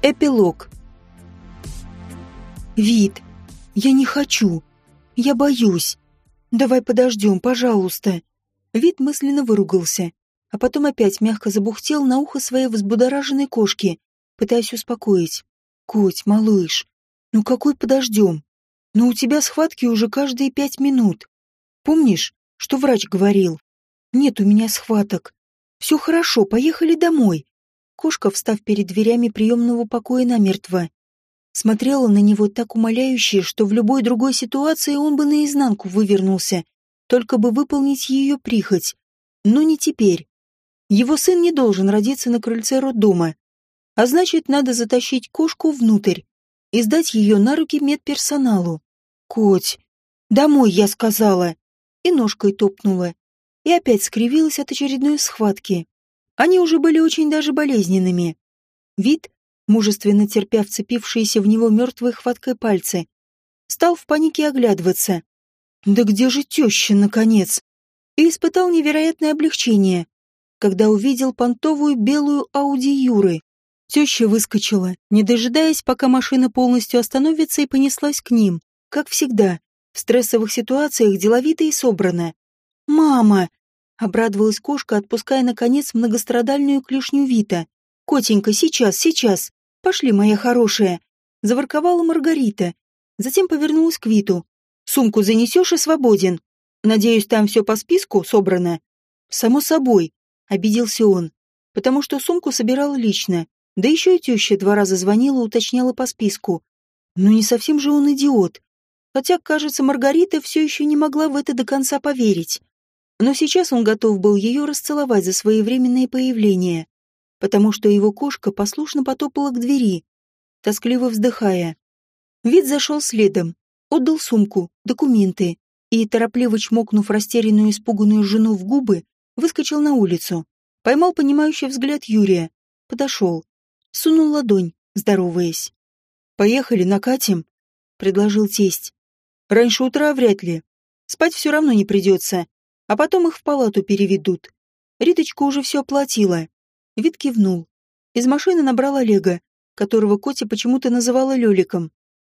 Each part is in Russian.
Эпилог. Вид. Я не хочу. Я боюсь. Давай подождем, пожалуйста. Вид мысленно выругался, а потом опять мягко забухтел на ухо своей взбудораженной кошки, пытаясь успокоить. «Коть, малыш, ну какой подождем? Ну у тебя схватки уже каждые пять минут. Помнишь, что врач говорил? Нет у меня схваток. Все хорошо, поехали домой. Кошка, встав перед дверями приемного покоя намертво, смотрела на него так умоляюще, что в любой другой ситуации он бы наизнанку вывернулся, только бы выполнить ее прихоть. Но не теперь. Его сын не должен родиться на крыльце роддома. А значит, надо затащить кошку внутрь и сдать ее на руки медперсоналу. «Коть, домой, я сказала!» И ножкой топнула. И опять скривилась от очередной схватки. Они уже были очень даже болезненными. Вид, мужественно терпя вцепившиеся в него мертвой хваткой пальцы, стал в панике оглядываться. «Да где же теща, наконец?» И испытал невероятное облегчение, когда увидел понтовую белую Ауди Юры. Теща выскочила, не дожидаясь, пока машина полностью остановится и понеслась к ним, как всегда, в стрессовых ситуациях деловито и собрано. «Мама!» Обрадовалась кошка, отпуская, наконец, многострадальную клешню Вита. «Котенька, сейчас, сейчас! Пошли, моя хорошая!» Заворковала Маргарита. Затем повернулась к Виту. «Сумку занесешь и свободен. Надеюсь, там все по списку собрано?» «Само собой», — обиделся он, потому что сумку собирал лично. Да еще и теща два раза звонила, уточняла по списку. Ну не совсем же он идиот. Хотя, кажется, Маргарита все еще не могла в это до конца поверить. Но сейчас он готов был ее расцеловать за своевременное появление, потому что его кошка послушно потопала к двери, тоскливо вздыхая. Вид зашел следом, отдал сумку, документы и, торопливо чмокнув растерянную испуганную жену в губы, выскочил на улицу. Поймал понимающий взгляд Юрия, подошел, сунул ладонь, здороваясь. «Поехали, накатим», — предложил тесть. «Раньше утра вряд ли. Спать все равно не придется а потом их в палату переведут. Риточка уже все оплатила. Вид кивнул. Из машины набрал Олега, которого Котя почему-то называла Лёликом.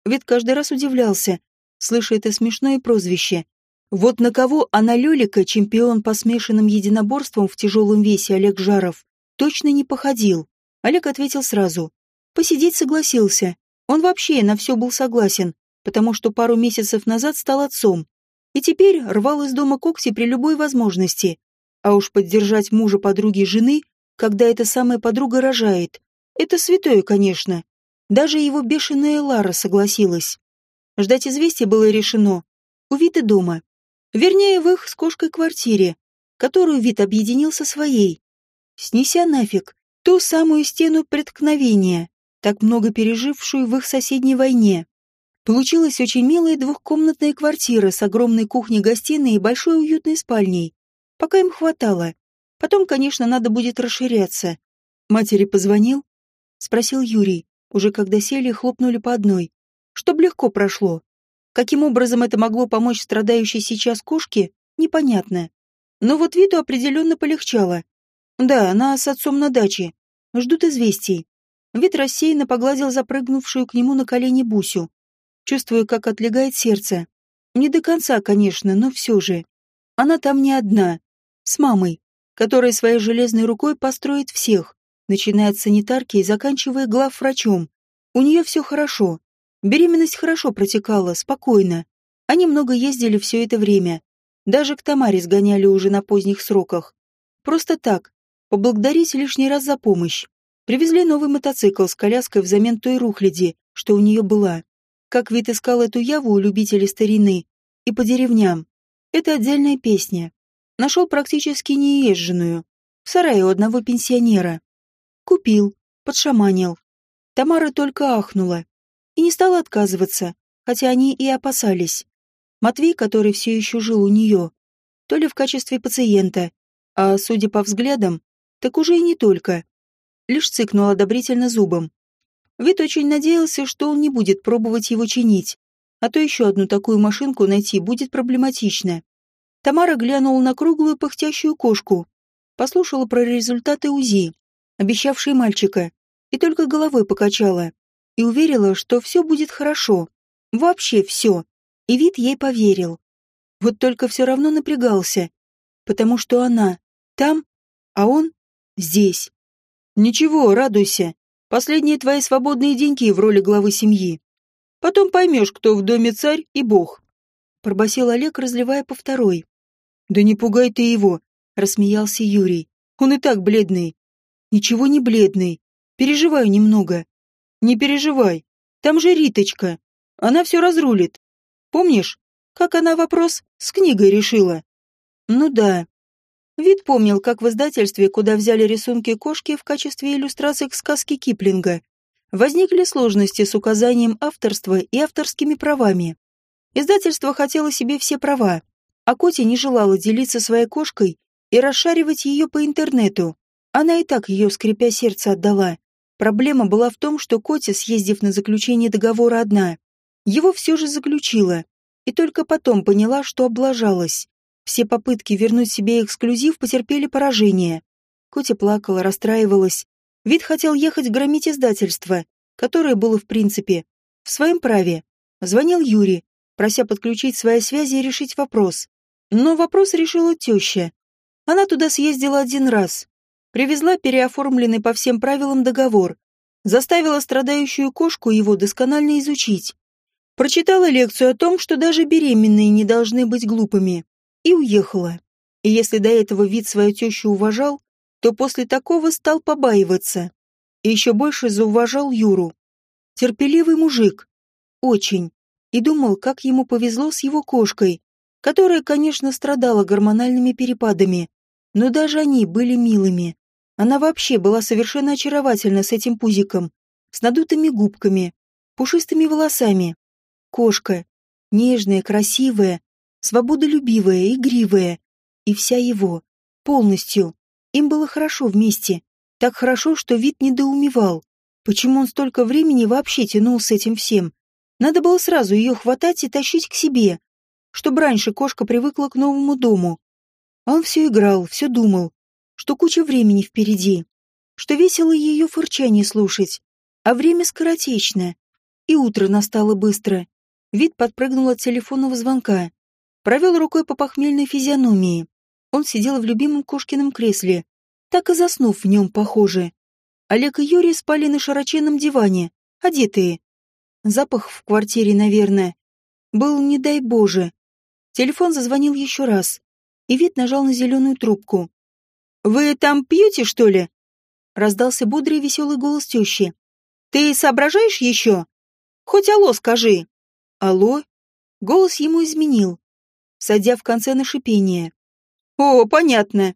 Вид каждый раз удивлялся, слыша это смешное прозвище. Вот на кого она Лёлика, чемпион по смешанным единоборствам в тяжелом весе Олег Жаров, точно не походил. Олег ответил сразу. Посидеть согласился. Он вообще на все был согласен, потому что пару месяцев назад стал отцом и теперь рвал из дома когти при любой возможности. А уж поддержать мужа подруги жены, когда эта самая подруга рожает, это святое, конечно. Даже его бешеная Лара согласилась. Ждать известия было решено. У Виты дома. Вернее, в их с кошкой квартире, которую Вит объединил со своей. Снеся нафиг ту самую стену преткновения, так много пережившую в их соседней войне. Получилась очень милая двухкомнатная квартира с огромной кухней-гостиной и большой уютной спальней. Пока им хватало. Потом, конечно, надо будет расширяться. Матери позвонил? Спросил Юрий, уже когда сели и хлопнули по одной. Чтоб легко прошло. Каким образом это могло помочь страдающей сейчас кошке, непонятно. Но вот виду определенно полегчало. Да, она с отцом на даче. Ждут известий. Вид рассеянно погладил запрыгнувшую к нему на колени Бусю. Чувствую, как отлегает сердце. Не до конца, конечно, но все же. Она там не одна. С мамой, которая своей железной рукой построит всех, начиная от санитарки и заканчивая главврачом. У нее все хорошо. Беременность хорошо протекала, спокойно. Они много ездили все это время. Даже к Тамаре сгоняли уже на поздних сроках. Просто так, поблагодарить лишний раз за помощь. Привезли новый мотоцикл с коляской взамен той рухляди, что у нее была. Как вид искал эту яву у любителей старины и по деревням. Это отдельная песня. Нашел практически неезженную. В сарае у одного пенсионера. Купил, подшаманил. Тамара только ахнула. И не стала отказываться, хотя они и опасались. Матвей, который все еще жил у нее, то ли в качестве пациента, а, судя по взглядам, так уже и не только. Лишь цыкнул одобрительно зубом. Вид очень надеялся, что он не будет пробовать его чинить, а то еще одну такую машинку найти будет проблематично. Тамара глянула на круглую пыхтящую кошку, послушала про результаты УЗИ, обещавшие мальчика, и только головой покачала и уверила, что все будет хорошо. Вообще все. И вид ей поверил. Вот только все равно напрягался, потому что она там, а он здесь. Ничего, радуйся. Последние твои свободные деньги в роли главы семьи. Потом поймешь, кто в доме царь и бог. Пробасил Олег, разливая по второй. Да не пугай ты его, рассмеялся Юрий. Он и так бледный. Ничего не бледный. Переживаю немного. Не переживай. Там же Риточка. Она все разрулит. Помнишь, как она вопрос с книгой решила? Ну да. Вид помнил, как в издательстве, куда взяли рисунки кошки в качестве иллюстрации к сказке Киплинга, возникли сложности с указанием авторства и авторскими правами. Издательство хотело себе все права, а Коти не желала делиться своей кошкой и расшаривать ее по интернету. Она и так ее, скрипя сердце, отдала. Проблема была в том, что Котя, съездив на заключение договора одна, его все же заключила, и только потом поняла, что облажалась. Все попытки вернуть себе эксклюзив потерпели поражение. Котя плакала, расстраивалась. Вид хотел ехать громить издательство, которое было, в принципе, в своем праве. Звонил Юрий, прося подключить свои связи и решить вопрос. Но вопрос решила теща. Она туда съездила один раз. Привезла переоформленный по всем правилам договор. Заставила страдающую кошку его досконально изучить. Прочитала лекцию о том, что даже беременные не должны быть глупыми и уехала. И если до этого вид свою тещу уважал, то после такого стал побаиваться. И еще больше зауважал Юру. Терпеливый мужик. Очень. И думал, как ему повезло с его кошкой, которая, конечно, страдала гормональными перепадами, но даже они были милыми. Она вообще была совершенно очаровательна с этим пузиком, с надутыми губками, пушистыми волосами. Кошка. Нежная, красивая, свободолюбивая, игривая, и вся его, полностью. Им было хорошо вместе, так хорошо, что вид недоумевал, почему он столько времени вообще тянул с этим всем. Надо было сразу ее хватать и тащить к себе, чтобы раньше кошка привыкла к новому дому. А он все играл, все думал, что куча времени впереди, что весело ее фырчание слушать, а время скоротечно. И утро настало быстро. Вид подпрыгнул от телефонного звонка. Провел рукой по похмельной физиономии. Он сидел в любимом кошкином кресле, так и заснув в нем, похоже. Олег и Юрий спали на широченном диване, одетые. Запах в квартире, наверное, был не дай боже. Телефон зазвонил еще раз, и вид нажал на зеленую трубку. «Вы там пьете, что ли?» Раздался бодрый веселый голос тещи. «Ты соображаешь еще? Хоть алло скажи». «Алло?» Голос ему изменил садя в конце на шипение. «О, понятно!»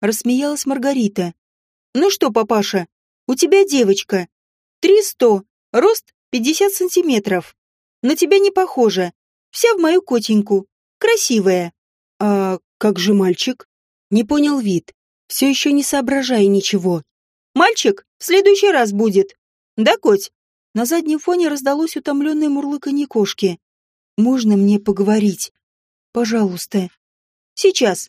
Рассмеялась Маргарита. «Ну что, папаша, у тебя девочка. Три сто, рост пятьдесят сантиметров. На тебя не похожа. Вся в мою котеньку. Красивая». «А как же мальчик?» Не понял вид, все еще не соображая ничего. «Мальчик в следующий раз будет. Да, коть?» На заднем фоне раздалось утомленное мурлыканье кошки. «Можно мне поговорить?» Пожалуйста. Сейчас.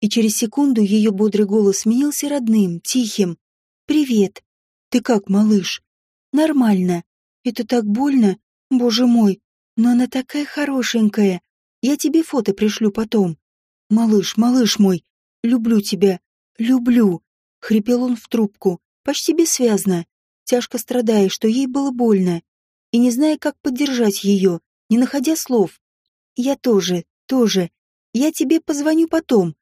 И через секунду ее бодрый голос сменился родным, тихим. Привет. Ты как, малыш? Нормально. Это так больно. Боже мой. Но она такая хорошенькая. Я тебе фото пришлю потом. Малыш, малыш мой. Люблю тебя. Люблю. Хрипел он в трубку, почти бессвязно, тяжко страдая, что ей было больно, и не зная, как поддержать ее, не находя слов. Я тоже, тоже. Я тебе позвоню потом.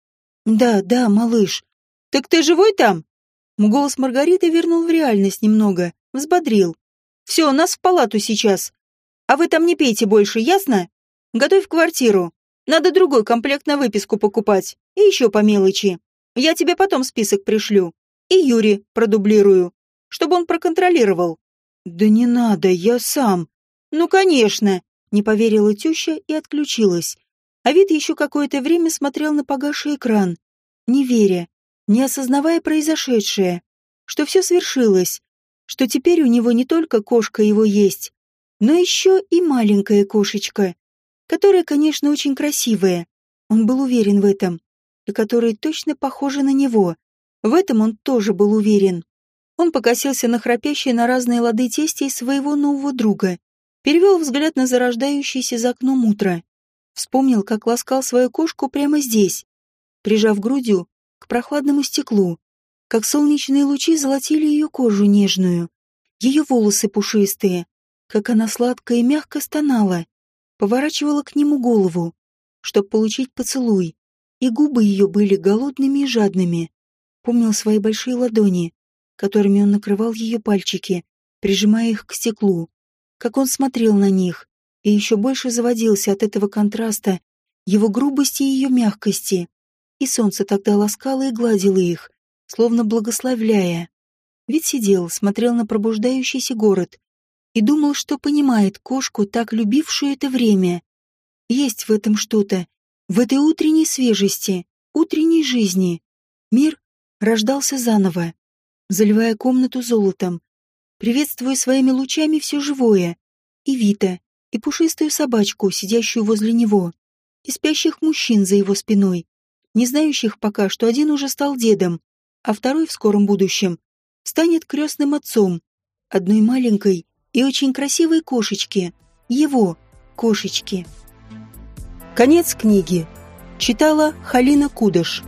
Да, да, малыш. Так ты живой там? Голос Маргариты вернул в реальность немного, взбодрил. Все, нас в палату сейчас. А вы там не пейте больше, ясно? Готовь квартиру. Надо другой комплект на выписку покупать. И еще по мелочи. Я тебе потом список пришлю. И Юре продублирую, чтобы он проконтролировал. Да не надо, я сам. Ну, конечно, не поверила теща и отключилась. А вид еще какое-то время смотрел на погасший экран, не веря, не осознавая произошедшее, что все свершилось, что теперь у него не только кошка его есть, но еще и маленькая кошечка, которая, конечно, очень красивая. Он был уверен в этом, и которая точно похожа на него. В этом он тоже был уверен. Он покосился на храпящие на разные лады тести своего нового друга, перевел взгляд на зарождающееся за окном утро, вспомнил, как ласкал свою кошку прямо здесь, прижав грудью к прохладному стеклу, как солнечные лучи золотили ее кожу нежную, ее волосы пушистые, как она сладко и мягко стонала, поворачивала к нему голову, чтобы получить поцелуй, и губы ее были голодными и жадными. Помнил свои большие ладони, которыми он накрывал ее пальчики, прижимая их к стеклу, как он смотрел на них, и еще больше заводился от этого контраста, его грубости и ее мягкости. И солнце тогда ласкало и гладило их, словно благословляя. Ведь сидел, смотрел на пробуждающийся город и думал, что понимает кошку, так любившую это время. Есть в этом что-то, в этой утренней свежести, утренней жизни. Мир рождался заново, заливая комнату золотом, приветствуя своими лучами все живое, и Вита, и пушистую собачку, сидящую возле него, и спящих мужчин за его спиной, не знающих пока, что один уже стал дедом, а второй в скором будущем станет крестным отцом одной маленькой и очень красивой кошечки, его кошечки. Конец книги. Читала Халина Кудыш.